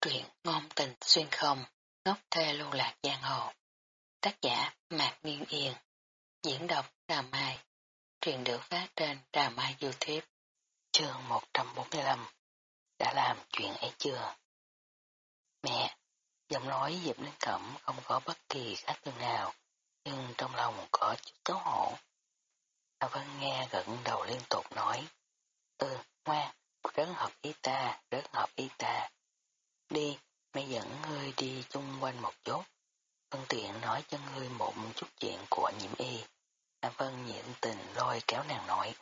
Truyện ngôn tình xuyên không, ngốc thê lưu lạc giang hồ. Tác giả Mạc Nguyên Yên. Diễn đọc Đà Mai. Truyện được phát trên Đà Mai Youtube. Chương 145 Đã làm chuyện ấy chưa? Mẹ, giọng nói Diệp Linh Cẩm không có bất kỳ khác thường nào, nhưng trong lòng có chút xấu hổ. Hà Vân nghe gật đầu liên tục nói, Ừ, ngoan, rất hợp ý ta, rất hợp ý ta. Đi, mẹ dẫn ngươi đi chung quanh một chút. Vân tiện nói cho ngươi một chút chuyện của nhiễm y. Nam Vân nhiễm tình lôi kéo nàng nói.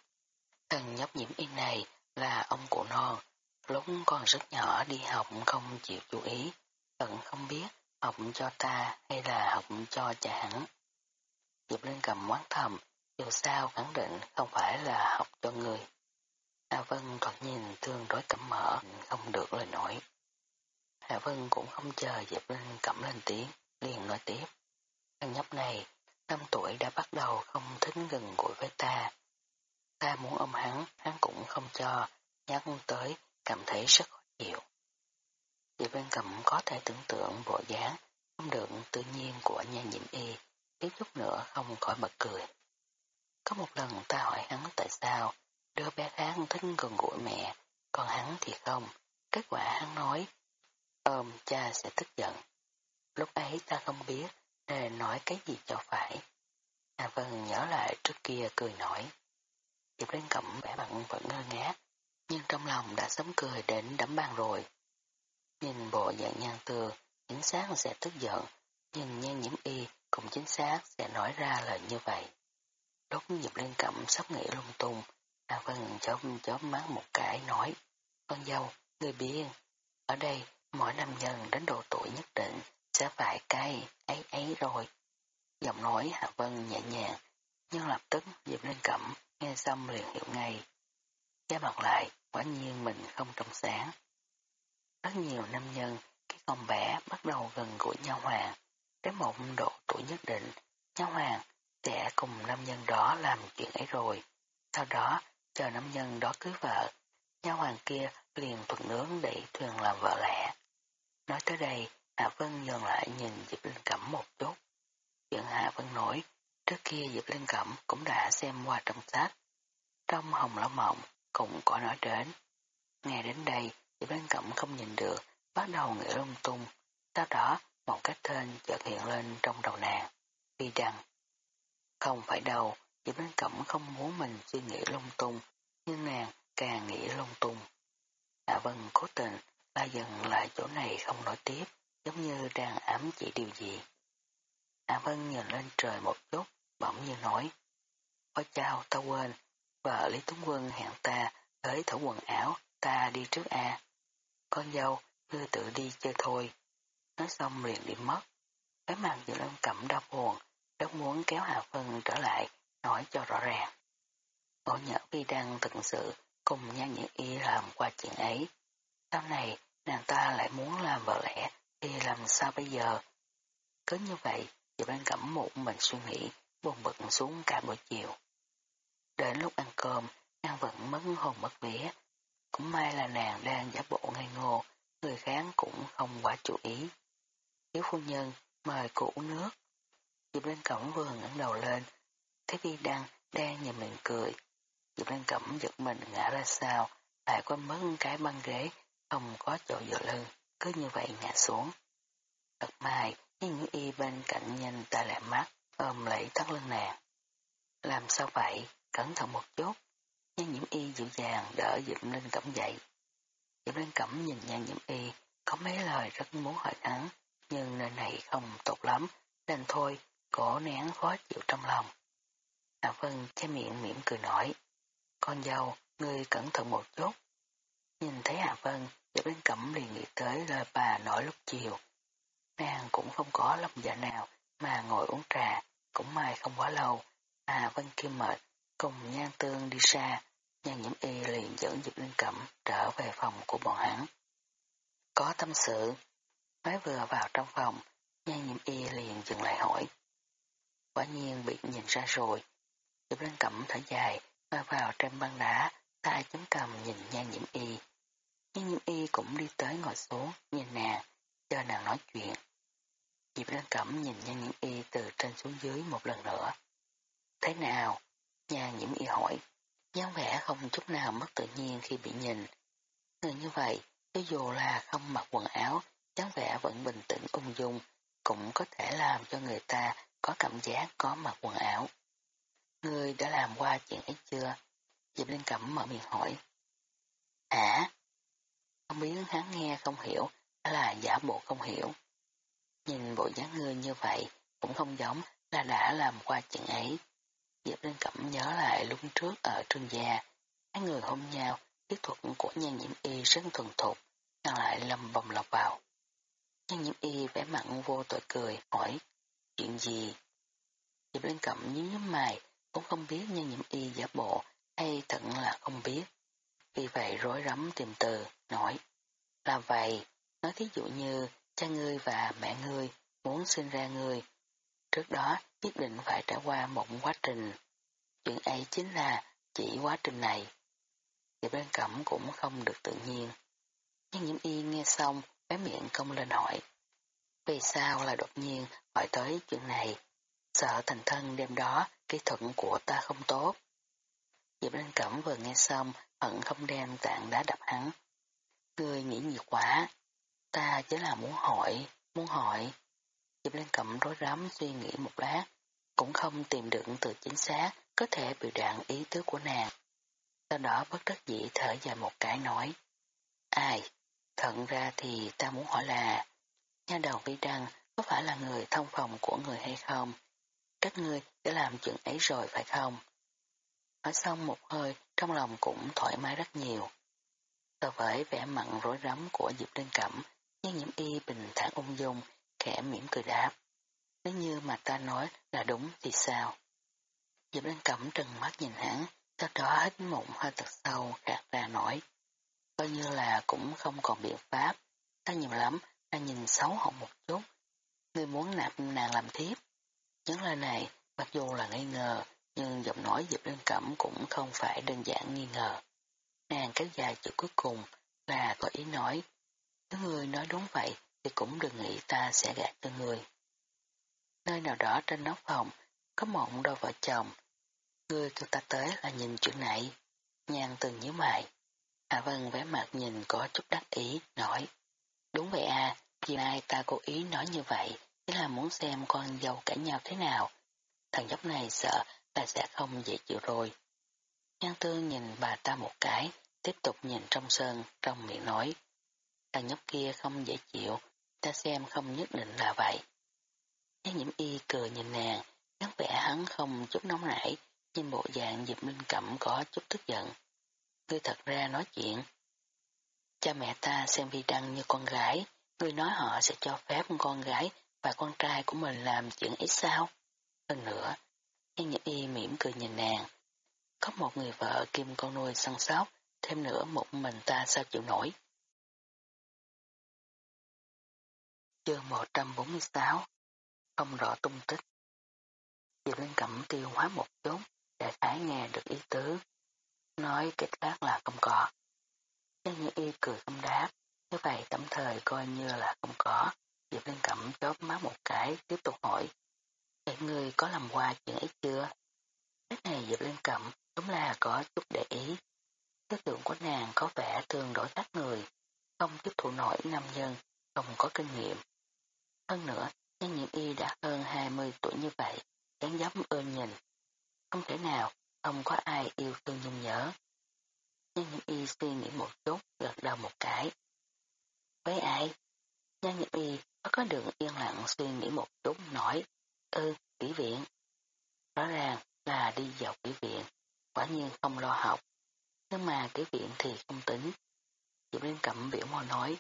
Thần nhóc nhiễm y này là ông cụ non, lúc còn rất nhỏ đi học không chịu chú ý, tận không biết học cho ta hay là học cho cha hắn. Diệp Linh cầm quán thầm, dù sao khẳng định không phải là học cho người. A Vân còn nhìn tương đối cẩm mở, không được lời nói. Hạ Vân cũng không chờ Diệp Linh cẩm lên tiếng, liền nói tiếp. Thằng nhóc này, năm tuổi đã bắt đầu không thích gần gũi với ta. Ta muốn ôm hắn, hắn cũng không cho, nhắc tới, cảm thấy rất khó chịu. Diệp Linh cẩm có thể tưởng tượng bộ dáng không được tự nhiên của nha nhiễm y, tiếp chút nữa không khỏi bật cười. Có một lần ta hỏi hắn tại sao đứa bé khác thích gần gũi mẹ, còn hắn thì không. Kết quả hắn nói ôm cha sẽ tức giận. Lúc ấy ta không biết nên nói cái gì cho phải. Hà Vân nhớ lại trước kia cười nổi. Diệp Liên Cẩm vẻ mặt vẫn ngơ ngác, nhưng trong lòng đã sớm cười đến đấm bàn rồi. Nhìn bộ dạng nhan từ, chính xác sẽ tức giận, nhưng nhan nhiễm y cũng chính xác sẽ nói ra lời như vậy. Lúc Diệp Liên Cẩm sắp nghĩ lung tung, Hà Vân chớp chớp mắt một cái nói, con dâu, người biên, ở đây Mỗi nam nhân đến độ tuổi nhất định sẽ phải cay ấy ấy rồi. Giọng nói Hạ Vân nhẹ nhàng, nhưng lập tức Diệp lên cẩm, nghe xong liền hiểu ngay. Giá mặt lại, quả nhiên mình không trong sáng. Rất nhiều nam nhân, khi con bé bắt đầu gần gũi nhau hoàng, đến một độ tuổi nhất định, nhau hoàng sẽ cùng nam nhân đó làm chuyện ấy rồi. Sau đó, chờ nam nhân đó cưới vợ, nhau hoàng kia liền thuận nướng để thuyền làm vợ lẽ. Nói tới đây, Hạ Vân dần lại nhìn Diệp Linh Cẩm một chút. Chuyện Hạ Vân nói, trước kia Diệp Linh Cẩm cũng đã xem qua trong sách. Trong Hồng Lão Mộng cũng có nói đến. Nghe đến đây, Diệp Linh Cẩm không nhìn được, bắt đầu nghĩ lung tung. Sau đó, một cái tên chợt hiện lên trong đầu nàng. Phi đăng. Không phải đâu, Diệp Linh Cẩm không muốn mình suy nghĩ lung tung, nhưng nàng càng nghĩ lung tung. Hạ Vân cố tình ba dừng lại chỗ này không nói tiếp, giống như đang ám chỉ điều gì. Hạ Vân nhìn lên trời một chút, bỗng như nói. Ôi chào, ta quên, vợ Lý Tuấn Quân hẹn ta tới thổ quần áo, ta đi trước A. Con dâu, ngươi tự đi chơi thôi. Nói xong liền đi mất. Cái mặt giữa lâm cẩm đau buồn, rất muốn kéo Hà Vân trở lại, nói cho rõ ràng. Ngộ nhỡ vi đang thực sự cùng nhan nhị y làm qua chuyện ấy. Sau này, nàng ta lại muốn làm vợ lẽ, thì làm sao bây giờ? Cứ như vậy, Diệp Lan Cẩm một mình suy nghĩ, buồn bực xuống cả buổi chiều. Đến lúc ăn cơm, nàng vẫn mất hồn mất vía. Cũng may là nàng đang giả bộ ngây ngô, người khác cũng không quá chú ý. Thiếu phu nhân, mời cụ uống nước. Diệp Lan Cẩm vừa ngẩng đầu lên, thấy Vi Đăng đang nhìn mình cười. Cẩm giật mình ngã ra sao lại quên mất cái băng ghế không có chỗ dựa lưng, cứ như vậy ngã xuống. Thật may nhưng y bên cạnh nhanh ta lại mắt, ôm lấy thắt lưng nàng. Làm sao vậy? Cẩn thận một chút. Nhan nhiễm y dịu dàng đỡ Diệp Linh Cẩm dậy. Diệp Linh Cẩm nhìn nhan nhiễm y, có mấy lời rất muốn hỏi hắn, nhưng nơi này không tốt lắm, nên thôi, cổ nén khó chịu trong lòng. Hạ Vân che miệng mỉm cười nói, con dâu, ngươi cẩn thận một chút. Nhìn thấy Hạ Vân, Diệp Linh Cẩm liền nghĩ tới lời bà nói lúc chiều. Nàng cũng không có lòng dạ nào mà ngồi uống trà, cũng may không quá lâu. Hà Vân kia mệt, cùng nhan tương đi xa, nhan nhiễm y liền dẫn Diệp Linh Cẩm trở về phòng của bọn hắn. Có tâm sự, mới vừa vào trong phòng, nhan nhiễm y liền dừng lại hỏi. Quả nhiên bị nhìn ra rồi, Diệp Linh Cẩm thở dài, ngồi vào trên băng đá, tay chấm cầm nhìn nhan nhiễm y. Nhưng nhiễm y cũng đi tới ngồi xuống, nhìn nàng, cho nàng nói chuyện. Diệp Lan Cẩm nhìn nha nhiễm y từ trên xuống dưới một lần nữa. Thế nào? nha nhiễm y hỏi. dáng vẻ không chút nào mất tự nhiên khi bị nhìn. Người như vậy, cho dù là không mặc quần áo, dáng vẻ vẫn bình tĩnh ung dung, cũng có thể làm cho người ta có cảm giác có mặc quần áo. Ngươi đã làm qua chuyện ấy chưa? Diệp Linh Cẩm mở miệng hỏi. Hả? Không biết hắn nghe không hiểu, hay là giả bộ không hiểu. Nhìn bộ dáng ngươi như vậy, cũng không giống là đã làm qua chuyện ấy. Diệp Linh Cẩm nhớ lại lúc trước ở trường gia, hai người hôn nhau, kỹ thuật của Nhan nhiễm y rất thuần thục, ngang lại lầm vòng lọc vào. Nhan nhiễm y vẻ mặn vô tội cười, hỏi, chuyện gì? Diệp Linh Cẩm nhíu nhíu mày, cũng không biết nhân nhiễm y giả bộ hay thận là không biết. Vì vậy rối rắm tìm từ, nói, là vậy, nói thí dụ như cha ngươi và mẹ ngươi muốn sinh ra ngươi. Trước đó nhất định phải trải qua một quá trình. Chuyện ấy chính là chỉ quá trình này. Thì bên cẩm cũng không được tự nhiên. Nhưng nhiễm y nghe xong, bé miệng công lên hỏi. Vì sao là đột nhiên hỏi tới chuyện này? Sợ thành thân đêm đó, kỹ thuật của ta không tốt. Diệp Linh Cẩm vừa nghe xong, hận không đem tạng đá đập hắn. Ngươi nghĩ nhiều quá. Ta chỉ là muốn hỏi, muốn hỏi. Diệp Linh Cẩm rối rắm suy nghĩ một lát, cũng không tìm được từ chính xác có thể biểu đạt ý tứ của nàng. Sau đó bất đắc dĩ thở dài một cái nói. Ai? Thận ra thì ta muốn hỏi là, nha đầu vi đăng có phải là người thông phòng của người hay không? Các ngươi đã làm chuyện ấy rồi phải không? Nói xong một hơi, trong lòng cũng thoải mái rất nhiều. So với vẻ mặn rối rắm của Diệp Linh Cẩm, nhưng nhiễm y bình thản ung dung, khẽ mỉm cười đáp. Nếu như mà ta nói là đúng thì sao? Diệp Linh Cẩm trừng mắt nhìn hắn, sau đó hít mụn hơi thật sâu, gạt ra nói. Coi như là cũng không còn biện pháp, ta nhiều lắm, ta nhìn xấu hổ một chút. Ngươi muốn nạp nàng làm thiếp. Những lời này, mặc dù là nghi ngờ, nhưng giọng nói Diệp Linh Cẩm cũng không phải đơn giản nghi ngờ. Nàng kéo dài chữ cuối cùng là có ý nói, nếu người nói đúng vậy thì cũng đừng nghĩ ta sẽ gạt cho người. Nơi nào đó trên nóc phòng có mộng đôi vợ chồng, người kêu ta tới là nhìn chuyện này, nhàn từng nhíu mày. Hạ Vân vẻ mặt nhìn có chút đắc ý, nói, đúng vậy à, vì nay ta cố ý nói như vậy, chỉ là muốn xem con dâu cãi nhau thế nào. Thằng nhóc này sợ ta sẽ không dễ chịu rồi. Nhan tương nhìn bà ta một cái, tiếp tục nhìn trong sơn, trong miệng nói. Thằng nhóc kia không dễ chịu, ta xem không nhất định là vậy. Nhan nhiễm y cười nhìn nàng, dáng vẻ hắn không chút nóng nảy, nhưng bộ dạng Diệp Linh Cẩm có chút tức giận. Ngươi thật ra nói chuyện. Cha mẹ ta xem vi đăng như con gái, ngươi nói họ sẽ cho phép con gái và con trai của mình làm chuyện ít sao? Hơn nữa, Nhan Nhật Y mỉm cười nhìn nàng. Có một người vợ kim con nuôi săn sóc, thêm nữa một mình ta sao chịu nổi. Chương 146 Không rõ tung tích Diệp Linh Cẩm tiêu hóa một chút, để thái nghe được ý tứ. Nói kết khác là không có. Nhan Nhật Y cười không đáp, như vậy tạm thời coi như là không có. Diệp Linh Cẩm chóp má một cái, tiếp tục hỏi. Vậy người có làm qua chuyện ấy chưa? Cái này Diệp Linh Cẩm đúng là có chút để ý. Cái tượng của nàng có vẻ thường đổi khác người, không tiếp thụ nổi nam nhân, không có kinh nghiệm. Hơn nữa, nhân Nhiễm y đã hơn 20 tuổi như vậy, đáng giống ơn nhìn. Không thể nào, không có ai yêu thương nhung nhớ. Nhân Nhiễm y suy nghĩ một chút, gật đầu một cái. Với ai? Nhân Nhiễm y có đường yên lặng suy nghĩ một chút nói, ư, kỹ viện. Rõ ràng là đi vào kỹ viện, quả nhiên không lo học. Nhưng mà kỹ viện thì không tính. Diệp Linh Cẩm biểu môi nói,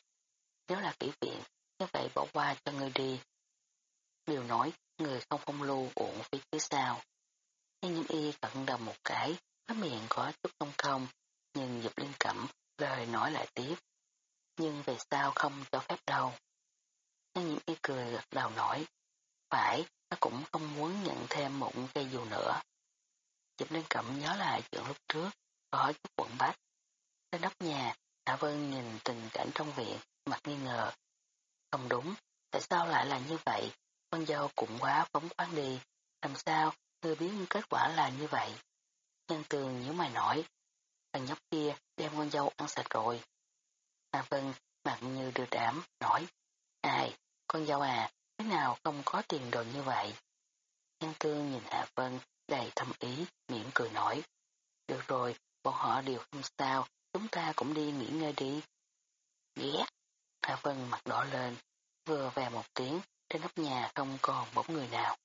nếu là kỹ viện, như vậy bỏ qua cho người đi. Điều nói, người không phong lưu uổng phía phía sau. Nhưng nhiễm y cận đầu một cái, có miệng có chút không không, nhưng Diệp Linh Cẩm lời nói lại tiếp. Nhưng về sao không cho phép đâu. Nhưng nhiễm y cười gật đầu nổi, phải, nó cũng không muốn nhận thêm một cây dù nữa. Diệp Linh Cẩm nhớ lại chuyện lúc trước, có chút quận bách. Lên nóc nhà, Hạ Vân nhìn tình cảnh trong viện, mặt nghi ngờ. Không đúng, tại sao lại là như vậy? Con dâu cũng quá phóng khoáng đi. Làm sao, ngươi biết kết quả là như vậy? Nhân tường nhớ mày nổi. Thằng nhóc kia đem con dâu ăn sạch rồi. Hạ Vân mặt như đưa đảm, nói. Ai, con dâu à, thế nào không có tiền đồ như vậy? Nhân cương nhìn Hạ Vân đầy thâm ý, miệng cười nói. Được rồi, bọn họ đều không sao, chúng ta cũng đi nghỉ ngơi đi. Ghét. Hạ Vân mặt đỏ lên, vừa về một tiếng, trên nóc nhà không còn bóng người nào.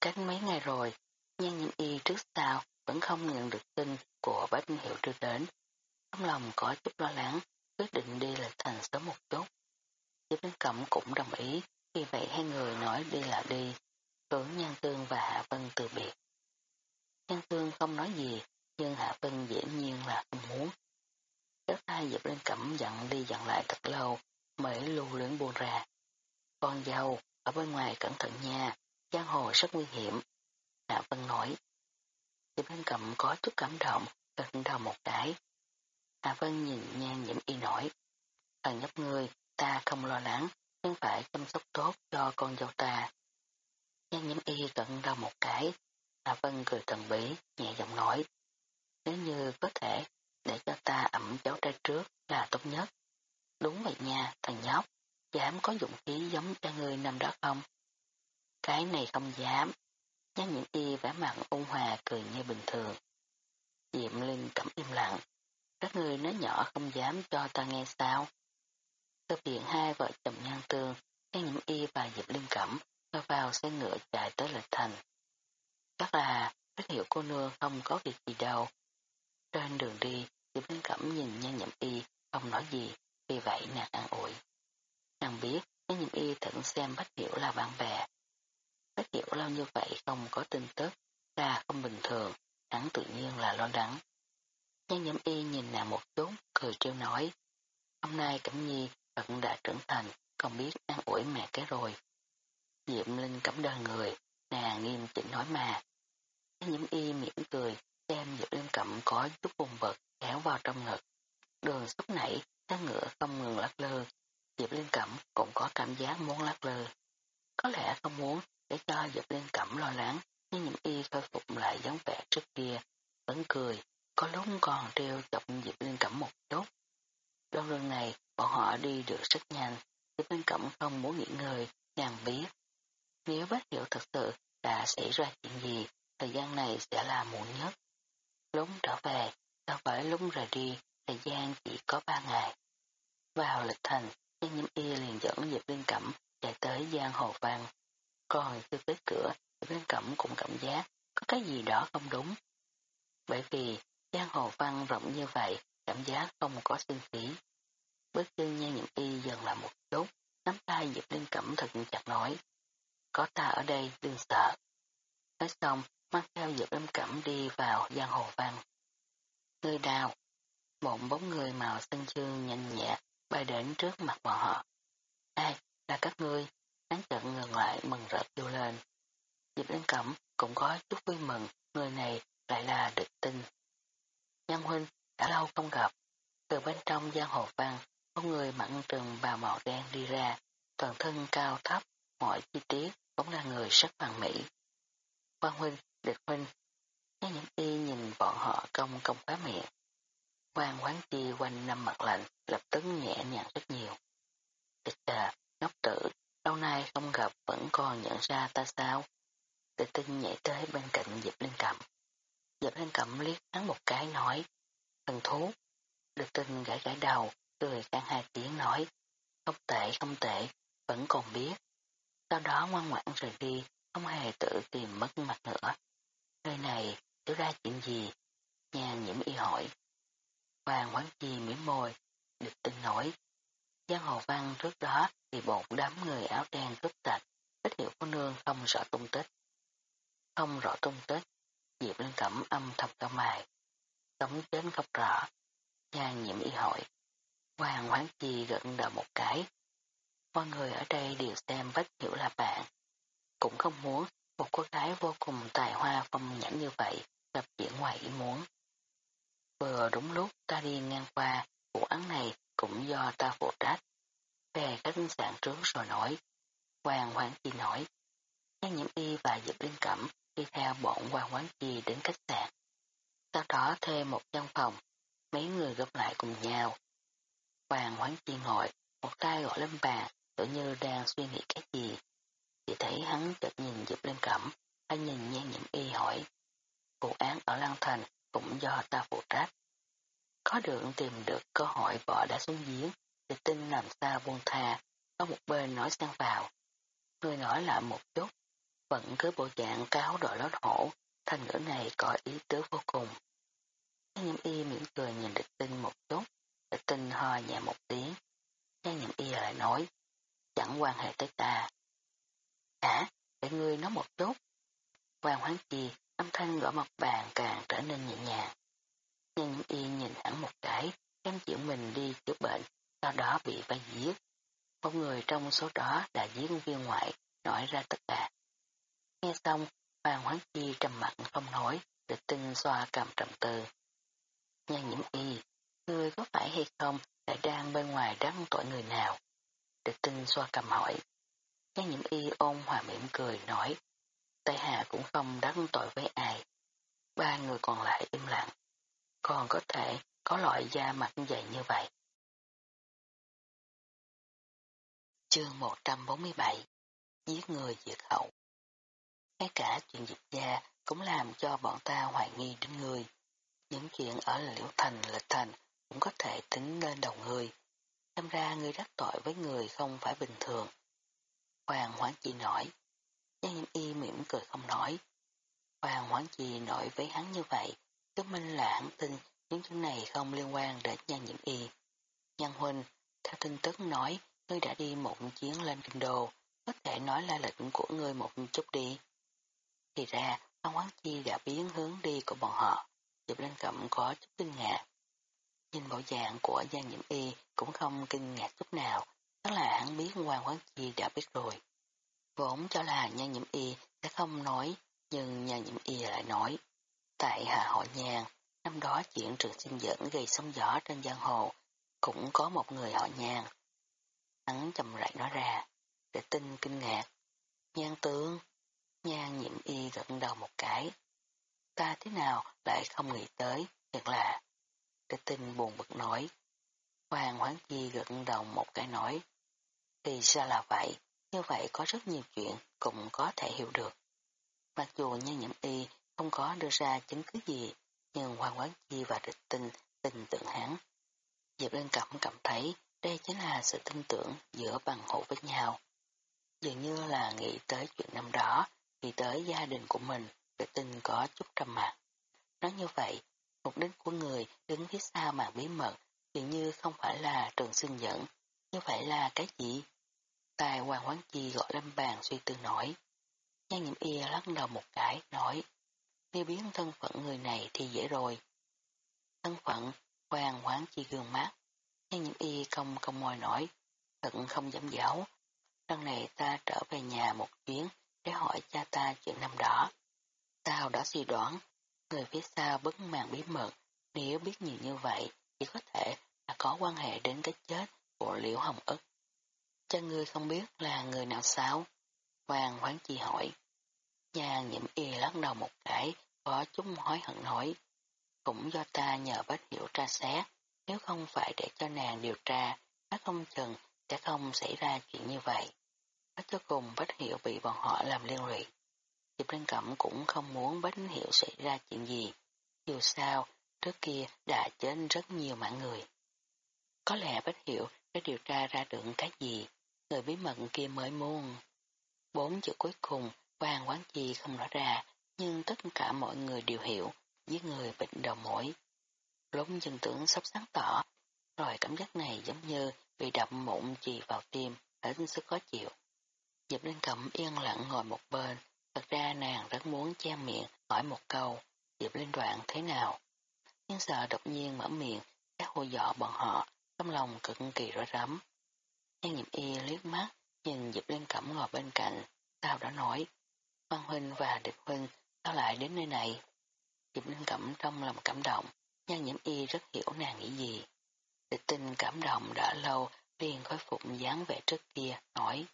Cách mấy ngày rồi, nhan nhiễm y trước sau vẫn không nhận được tin của bách hiệu đưa đến. Trong lòng có chút lo lắng, quyết định đi lịch thành sớm một chút. Diệp Linh Cẩm cũng đồng ý, vì vậy hai người nói đi là đi, hướng Nhan Tương và Hạ Vân từ biệt. Nhan Tương không nói gì, nhưng Hạ Vân dĩ nhiên là không muốn. Các hai Diệp Linh Cẩm dặn đi dặn lại thật lâu, mới lưu luyến buông ra. Con dâu, ở bên ngoài cẩn thận nha, giang hồ rất nguy hiểm. Hạ Vân nói. Diệp Linh Cẩm có chút cảm động, gật đầu một cái. Hạ Vân nhìn nhan nhiễm y nổi. thằng nhóc ngươi, ta không lo lắng, nhưng phải chăm sóc tốt cho con dâu ta. Nhan nhiễm y cận đau một cái. Hạ Vân cười thần bí, nhẹ giọng nói. Nếu như có thể, để cho ta ẩm cháu trai trước là tốt nhất. Đúng vậy nha, thằng nhóc, dám có dụng khí giống cho ngươi năm đó không? Cái này không dám. Nhan nhiễm y vẻ mặt ôn hòa cười như bình thường. Diệm Linh cẩm im lặng. Các người nói nhỏ không dám cho ta nghe sao. Tập viện hai vợ chồng nhan tương, Nhan nhiễm y và Diệp Linh cẩm cho vào xe ngựa chạy tới lệ thành. Chắc là bách hiểu cô nương không có việc gì đâu. Trên đường đi, Diệp Linh cẩm nhìn nhan nhậm y không nói gì, vì vậy nàng an ủi. Nàng biết nhan nhậm y thận xem Bách Hiểu là bạn bè. Bách Hiểu lâu như vậy không có tin tức là không bình thường, hắn tự nhiên là lo lắng. Nhan nhậm y nhìn nàng một chút, cười trêu nói. Hôm nay Cẩm Nhi vẫn đã trưởng thành, không biết an ủi mẹ cái rồi. Diệm Linh cẩm đơn người, nàng nghiêm chỉnh nói mà. Cái nhiễm y mỉm cười, đem Diệp Linh cẩm có chút vùng vật kéo vào trong ngực. Đường xúc nảy, xe ngựa không ngừng lắc lư. Diệp Linh cẩm cũng có cảm giác muốn lắc lư. Có lẽ không muốn để cho Diệp Linh cẩm lo lắng, nhưng nhiễm y khôi phục lại dáng vẻ trước kia, vẫn cười, có lúc còn treo chọc Diệp Linh Cẩm một chút. Đoạn đường này, bọn họ đi được rất nhanh, Diệp Linh Cẩm không muốn nghỉ ngơi, nàng biết. Nếu bác hiểu thật sự đã xảy ra chuyện gì, thời gian này sẽ là muộn nhất. Lúc trở về, sau phải lúc rời đi, thời gian chỉ có ba ngày. Vào lịch thành, nhân nhiễm y liền dẫn Diệp Linh Cẩm chạy tới Giang Hồ Văn. Còn chưa tới cửa, Diệp Linh Cẩm cũng cảm giác có cái gì đó không đúng. Bởi vì Giang hồ văn rộng như vậy, cảm giác không có xương khí. Bước chân nha nhiễm y dần là một chút, nắm tay Diệp Linh Cẩm thật chặt nói. Có ta ở đây, đừng sợ. Nói xong, mang theo Diệp Linh Cẩm đi vào giang hồ văn. Người đào, một bóng người màu xanh chương nhanh nhẹ bay đến trước mặt bọn họ. Ai, là các ngươi, hắn chợt ngừng lại mừng rỡ kêu lên. Diệp Linh Cẩm cũng có chút vui mừng, người này lại là địch tinh. Nhân huynh, đã lâu không gặp. Từ bên trong giang hồ văn, có người mặn trừng bào màu đen đi ra, toàn thân cao thấp, mọi chi tiết cũng là người rất hoàn mỹ. Quan huynh, địch huynh, Nghe những y nhìn bọn họ công công khóa miệng. Quan quán chi quanh năm mặt lạnh, lập tức nhẹ nhàng rất nhiều. Địch đà ngốc tử, lâu nay không gặp vẫn còn nhận ra ta sao? Địch tinh nhảy tới bên cạnh Diệp Linh Cẩm. Diệp Linh Cẩm liếc hắn một cái nói, thần thú. được tinh gãi gãi đầu, cười can hai tiếng nói, không tệ không tệ, vẫn còn biết. Sau đó ngoan ngoãn rời đi, không hề tự tìm mất mặt nữa. Nơi này, xảy ra chuyện gì? Nhà nhiễm y hỏi. Hoàng quán chi mỉm môi, được tinh nói. Giang hồ văn trước đó thì một đám người áo đen cướp tạch, ít hiệu cô nương không rõ tung tích. Không rõ tung tích, Diệp Linh Cẩm âm thầm cao mài. Sống chết không rõ. Nhà nhiễm y hội, Hoàng hoán chi gật đầu một cái. Mọi người ở đây đều xem Bách Hiểu là bạn. Cũng không muốn một cô gái vô cùng tài hoa phong nhãn như vậy gặp chuyện ngoài ý muốn. Vừa đúng lúc ta đi ngang qua, vụ án này cũng do ta phụ trách. Về khách sạn trước rồi nói. Hoàng hoán Chi nói. Nhan nhiễm y và Diệp Linh Cẩm đi theo bọn Hoàng hoán Chi đến khách sạn. Sau đó thuê một căn phòng, mấy người gặp lại cùng nhau. Hoàng hoán Chi ngồi, một tay gọi lên bàn, tự như đang suy nghĩ cái gì. Chỉ thấy hắn chợt nhìn dịp lên Cẩm, hay nhìn nhan nhiễm y hỏi. Vụ án ở Lan Thành cũng do ta phụ trách. Có được tìm được cơ hội bỏ đã xuống giếng, thì tin làm sao buông tha, có một bên nói sang vào. Người nói lại một chút, vẫn cứ bộ dạng cáo đội lót hổ, thành ngữ này có ý tứ vô cùng. Nhiễm y mỉm cười nhìn địch tinh một chút, địch tinh ho nhẹ một tiếng. Nhan nhiễm y lại nói, chẳng quan hệ tới ta. À, để ngươi nói một chút. Hoàng hoáng chi, âm thanh gõ mặt bàn càng trở nên nhẹ nhàng. Nhan nhiễm y nhìn hẳn một cái, em chịu mình đi chữa bệnh, sau đó bị vây giết. Một người trong số đó đã giết viên ngoại, nói ra tất cả. Nghe xong, Hoàng Hoáng Chi trầm mặt không nói, địch tinh xoa cầm trầm tư. Nhan nhiễm y, ngươi có phải hay không lại đang bên ngoài đắng tội người nào? Địch tinh xoa cầm hỏi. Nhan nhiễm y ôn hòa mỉm cười nói, Tây Hà cũng không đắng tội với ai. Ba người còn lại im lặng. Còn có thể có loại da mặt dày như vậy. Chương 147 Giết người diệt hậu Ngay cả chuyện dịch gia cũng làm cho bọn ta hoài nghi đến người. Những chuyện ở Liễu Thành, Lịch Thành cũng có thể tính lên đầu người. Xem ra người đắc tội với người không phải bình thường. Hoàng hoán chi nổi. Giang nhiễm y mỉm cười không nói. Hoàng hoán chi nổi với hắn như vậy, chứng minh là hắn tin những chuyện này không liên quan đến nhan nhiễm y. Nhân huynh, theo tin tức nói, ngươi đã đi một chuyến lên kinh đô, có thể nói là lệnh của ngươi một chút đi. Thì ra, hoàng hoán Chi đã biến hướng đi của bọn họ, Diệp Lên Cẩm có chút kinh ngạc. Nhìn bộ dạng của Giang Diễm Y cũng không kinh ngạc chút nào, đó là hắn biết Hoàng Quán Chi đã biết rồi. Vốn cho là Nhan Diễm Y sẽ không nói, nhưng Nhan Diễm Y lại nói. Tại Hà Hội Nhàn, năm đó chuyện trường sinh dẫn gây sóng gió trên giang hồ, cũng có một người họ Nhan. Hắn chầm rãi nói ra, để tin kinh ngạc. Nhan tướng, Nhan Nhiễm Y gật đầu một cái. Ta thế nào lại không nghĩ tới, thật là. Địch Tinh buồn bực nói. Hoàng Hoáng Chi gật đầu một cái nói. Thì ra là vậy, như vậy có rất nhiều chuyện cũng có thể hiểu được. Mặc dù Nhan Nhiễm Y không có đưa ra chứng cứ gì, nhưng Hoàng Quán Chi và địch tinh tin tưởng hắn. Diệp Lên Cẩm cảm thấy đây chính là sự tin tưởng giữa bằng hữu với nhau. Dường như là nghĩ tới chuyện năm đó, nghĩ tới gia đình của mình, địch tinh có chút trầm mặt. Nói như vậy, mục đích của người đứng phía sau màn bí mật dường như không phải là trường sinh dẫn, như vậy là cái gì? Tài Hoàng Quán Chi gọi lâm bàn suy tư nổi. Nhan nhiễm y lắc đầu một cái, nói, nếu biến thân phận người này thì dễ rồi. Thân phận, Hoàng Quán Chi gương mắt, Nhan nhiễm y không không môi nổi, thật không dám giấu. Lần này ta trở về nhà một chuyến để hỏi cha ta chuyện năm đó. Tao đã suy đoán, người phía sau bất màn bí mật, nếu biết nhiều như vậy, chỉ có thể là có quan hệ đến cái chết của Liễu Hồng ức. Cha ngươi không biết là người nào sao? Hoàng Hoáng Chi hỏi. Nhà nhiễm y lắc đầu một cái, có chút hối hận nói. Cũng do ta nhờ bách hiểu tra xét, nếu không phải để cho nàng điều tra, nó không chừng sẽ không xảy ra chuyện như vậy. Bách cho cùng bách hiểu bị bọn họ làm liên lụy. Diệp Linh Cẩm cũng không muốn bách hiểu xảy ra chuyện gì. Dù sao, trước kia đã chết rất nhiều mạng người. Có lẽ bách hiểu đã điều tra ra được cái gì, người bí mật kia mới muốn. Bốn chữ cuối cùng, quan quán chi không nói ra, nhưng tất cả mọi người đều hiểu, với người bệnh đầu mũi. Lúc dân tưởng sắp sáng tỏ, rồi cảm giác này giống như bị đập mụn chì vào tim, hết sức khó chịu. Diệp Linh Cẩm yên lặng ngồi một bên, thật ra nàng rất muốn che miệng hỏi một câu, Diệp Linh Đoạn thế nào? Nhưng sợ đột nhiên mở miệng, các hô dọ bọn họ, trong lòng cực kỳ rối rắm. Nhan nhiệm y liếc mắt, nhìn Diệp Linh Cẩm ngồi bên cạnh, sao đã nói, Văn Huynh và Địch Huynh sao lại đến nơi này? Diệp Linh Cẩm trong lòng cảm động, Nhan nhiễm y rất hiểu nàng nghĩ gì. Địch tinh cảm động đã lâu liền khôi phục dáng vẻ trước kia, nói.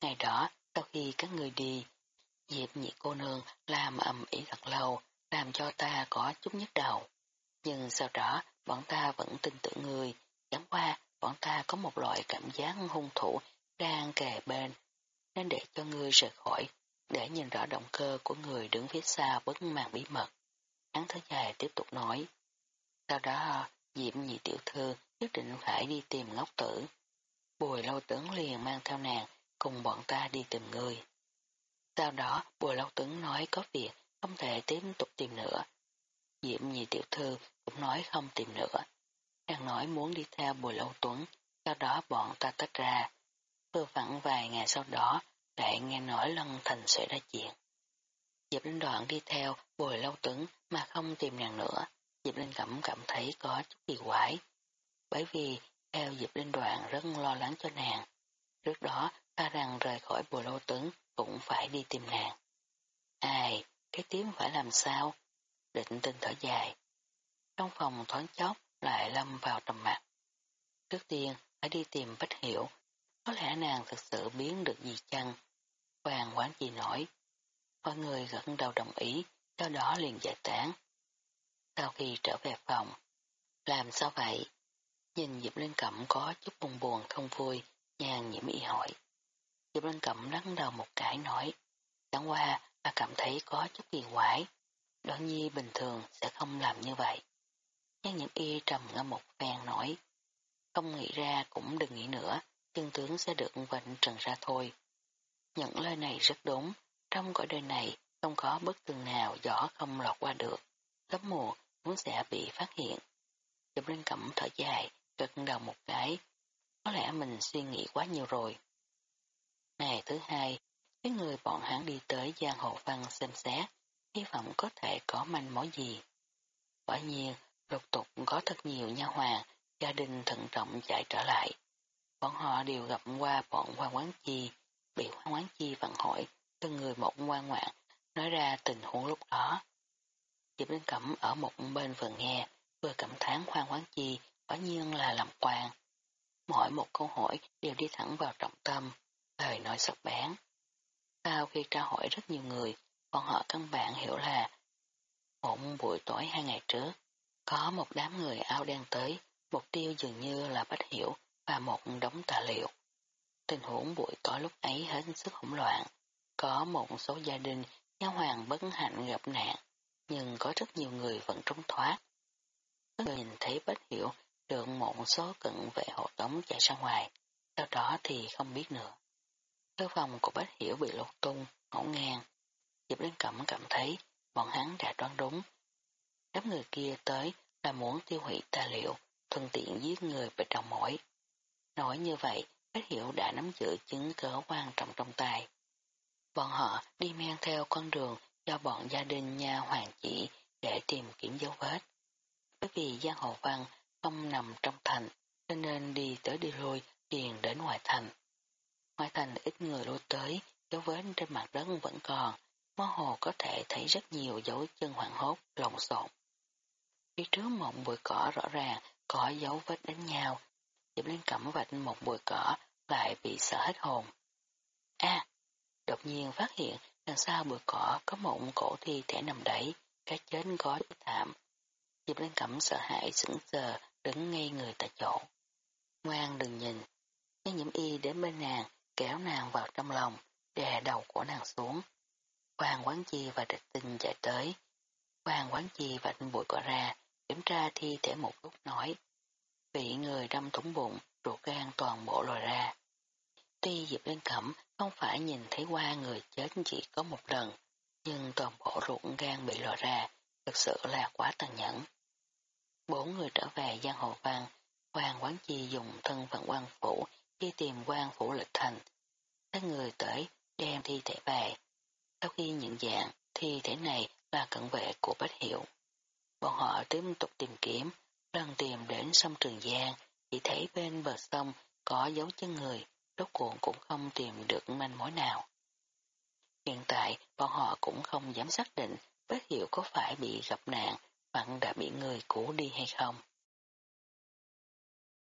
Ngày đó, sau khi các người đi, Diệp nhị cô nương làm ầm ý thật lâu, làm cho ta có chút nhức đầu. Nhưng sau đó, bọn ta vẫn tin tưởng người, chẳng qua bọn ta có một loại cảm giác hung thủ đang kề bên, nên để cho người rời khỏi, để nhìn rõ động cơ của người đứng phía sau bất màn bí mật. Hắn thở dài tiếp tục nói. Sau đó, Diệp nhị tiểu thư nhất định phải đi tìm ngốc tử. Bùi lâu tướng liền mang theo nàng cùng bọn ta đi tìm người. Sau đó bùi lâu tướng nói có việc không thể tiếp tục tìm nữa. diệm nhị tiểu thư cũng nói không tìm nữa. Nàng nói muốn đi theo bùi lâu tuấn, sau đó bọn ta tách ra. Vừa vặn vài ngày sau đó lại nghe nói lân thành xảy ra chuyện. Diệp Linh Đoạn đi theo bùi lâu tuấn mà không tìm nàng nữa. Diệp Linh Cẩm cảm thấy có chút kỳ quái. Bởi vì theo Diệp Linh Đoạn rất lo lắng cho nàng. Trước đó ta rằng rời khỏi bùi lâu tuấn cũng phải đi tìm nàng. Ai, cái tiếng phải làm sao? Định tinh thở dài. Trong phòng thoáng chốc lại lâm vào trầm mặt. Trước tiên phải đi tìm Bách Hiểu. Có lẽ nàng thực sự biến được gì chăng? Hoàng quán gì nổi. Mọi người gật đầu đồng ý, sau đó liền giải tán. Sau khi trở về phòng, làm sao vậy? Nhìn Diệp Linh Cẩm có chút buồn buồn không vui, nhàn nhiễm y hỏi. Diệp Linh Cẩm lắc đầu một cái nói, chẳng qua ta cảm thấy có chút kỳ quái, đoạn nhi bình thường sẽ không làm như vậy. Nhưng những y trầm ngâm một phen nói, không nghĩ ra cũng đừng nghĩ nữa, chân tướng sẽ được vệnh trần ra thôi. Những lời này rất đúng, trong cõi đời này không có bức tường nào gió không lọt qua được, sớm mùa muốn sẽ bị phát hiện. Diệp Linh Cẩm thở dài, gật đầu một cái, có lẽ mình suy nghĩ quá nhiều rồi. Ngày thứ hai, cái người bọn hắn đi tới giang hồ văn xem xét, hy vọng có thể có manh mối gì. Quả nhiên, lục tục có thật nhiều nha hoàng, gia đình thận trọng chạy trở lại. Bọn họ đều gặp qua bọn quan quán chi, bị quan quán chi vặn hỏi, từng người một ngoan ngoãn, nói ra tình huống lúc đó. Diệp Linh Cẩm ở một bên vừa nghe, vừa cảm thán quan quán chi, quả nhiên là làm quan. Mỗi một câu hỏi đều đi thẳng vào trọng tâm, lời nói sắc bén. Sau khi tra hỏi rất nhiều người, bọn họ căn bản hiểu là một buổi tối hai ngày trước, có một đám người ao đen tới, mục tiêu dường như là Bách Hiểu và một đống tài liệu. Tình huống buổi tối lúc ấy hết sức hỗn loạn, có một số gia đình nhà hoàng bất hạnh gặp nạn, nhưng có rất nhiều người vẫn trốn thoát. Có người nhìn thấy Bách Hiểu được một số cận vệ hộ tống chạy ra ngoài, sau đó thì không biết nữa lớp phòng của Bách Hiểu bị lột tung, ngổ ngang. Diệp Linh Cẩm cảm thấy bọn hắn đã đoán đúng. Đám người kia tới là muốn tiêu hủy tài liệu, thuận tiện giết người bị đầu mỏi. Nói như vậy, Bách Hiểu đã nắm giữ chứng cớ quan trọng trong tay. Bọn họ đi men theo con đường do bọn gia đình nhà hoàng chỉ để tìm kiếm dấu vết. Bởi vì giang hồ văn không nằm trong thành, cho nên đi tới đi lui liền đến ngoài thành. Ngoài thành ít người lui tới, dấu vết trên mặt đất vẫn còn, mơ hồ có thể thấy rất nhiều dấu chân hoảng hốt, lộn xộn. Phía trước một bụi cỏ rõ ràng có dấu vết đánh nhau, Diệp Liên cẩm vạch một bụi cỏ lại bị sợ hết hồn. A, đột nhiên phát hiện đằng sau bụi cỏ có một cổ thi thể nằm đẩy, cái chết có thảm. Diệp Liên cẩm sợ hãi sững sờ đứng ngay người tại chỗ. Ngoan đừng nhìn, nhưng nhiễm y đến bên nàng kéo nàng vào trong lòng, đè đầu của nàng xuống. Hoàng quán chi và địch tinh chạy tới. Hoàng quán chi vạch bụi cỏ ra, kiểm tra thi thể một lúc nói. Bị người đâm thủng bụng, ruột gan toàn bộ lòi ra. Tuy Diệp Liên Cẩm không phải nhìn thấy qua người chết chỉ có một lần, nhưng toàn bộ ruột gan bị lòi ra, thực sự là quá tàn nhẫn. Bốn người trở về giang hồ văn, Hoàng Quán Chi dùng thân phận quan phủ đi tìm quan phủ lịch thành. Các người tới đem thi thể về. Sau khi nhận dạng, thi thể này là cận vệ của Bách Hiệu. Bọn họ tiếp tục tìm kiếm, lần tìm đến sông Trường Giang, chỉ thấy bên bờ sông có dấu chân người, rốt cuộn cũng không tìm được manh mối nào. Hiện tại, bọn họ cũng không dám xác định Bách Hiệu có phải bị gặp nạn hoặc đã bị người cũ đi hay không.